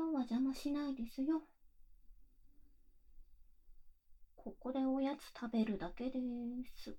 今日は邪魔しないですよ。ここでおやつ食べるだけです。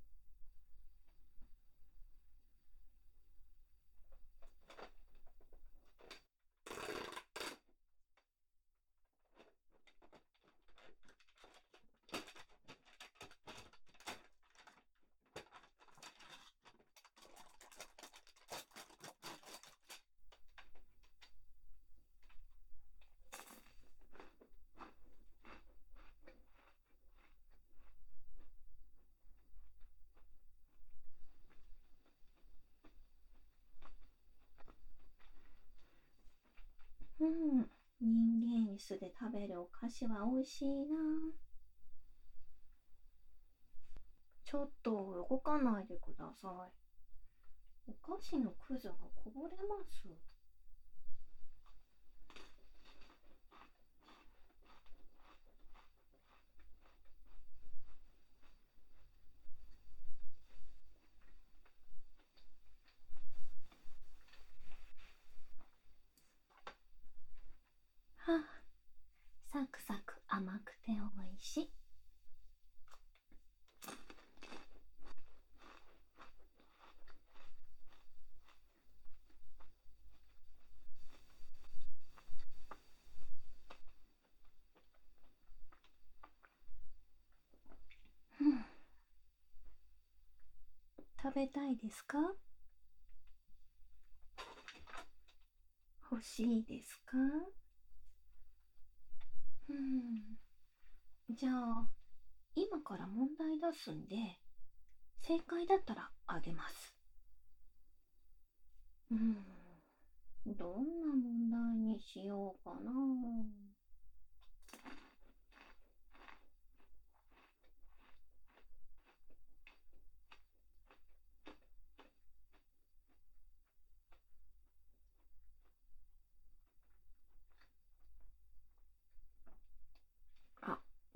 うん、人間椅子で食べるお菓子は美味しいなちょっと動かないでください。お菓子のくずがこぼれます。サクサク甘くておいし。食べたいですか？欲しいですか？うん。じゃあ今から問題出すんで正解だったらあげます。うん。どんな問題にしようかな。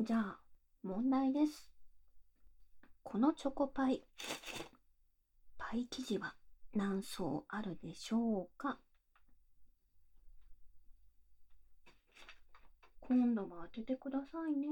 じゃあ、問題です。このチョコパイ、パイ生地は何層あるでしょうか？今度は当ててくださいね。